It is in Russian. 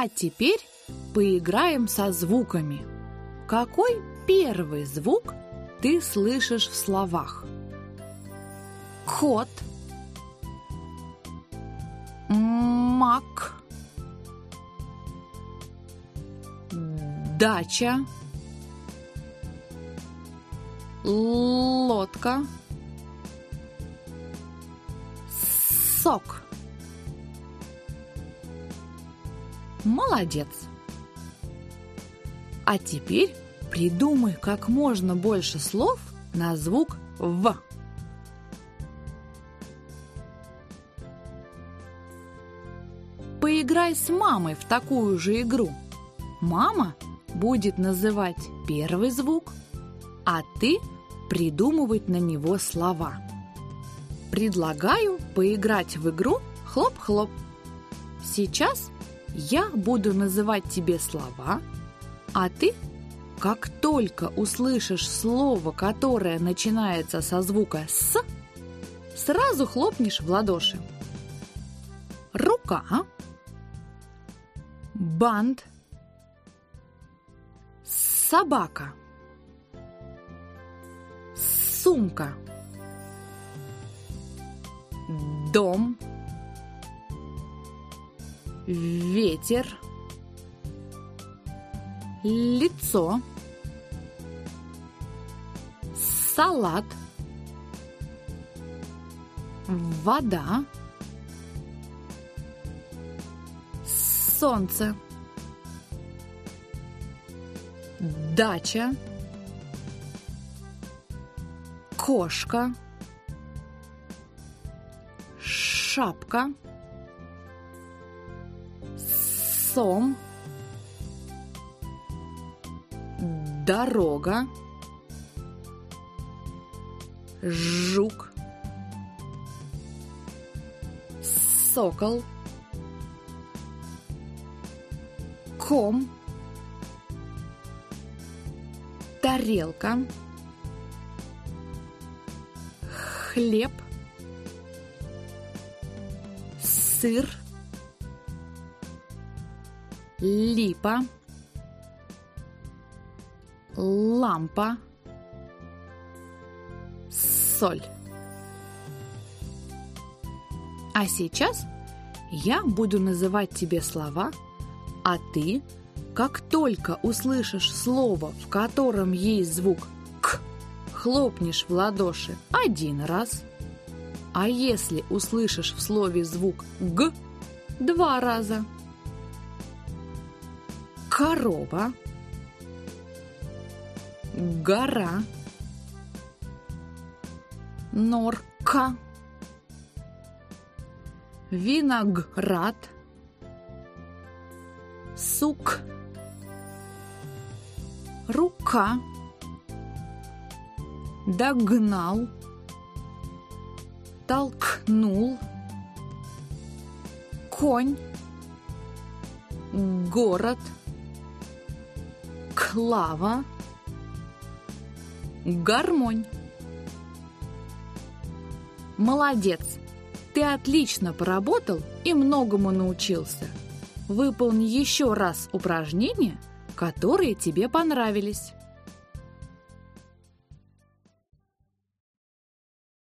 А теперь поиграем со звуками. Какой первый звук ты слышишь в словах? Кот, мак, дача, лодка, сок. Молодец! А теперь придумай как можно больше слов на звук «в». Поиграй с мамой в такую же игру. Мама будет называть первый звук, а ты придумывать на него слова. Предлагаю поиграть в игру «Хлоп-хлоп». Сейчас я буду называть тебе слова, а ты, как только услышишь слово, которое начинается со звука «с», сразу хлопнешь в ладоши. Рука, бант, собака, сумка, дом, ветер, лицо, салат, вода, солнце, дача, кошка, шапка, сом, дорога, жук, сокол, ком, тарелка, хлеб, сыр, липа, лампа, соль. А сейчас я буду называть тебе слова, а ты, как только услышишь слово, в котором есть звук «к», хлопнешь в ладоши один раз, а если услышишь в слове звук «г» два раза. Корова, гора, норка, виноград, сук, рука, догнал, толкнул, конь, город, клава, гармонь. Молодец! Ты отлично поработал и многому научился. Выполни еще раз упражнения, которые тебе понравились.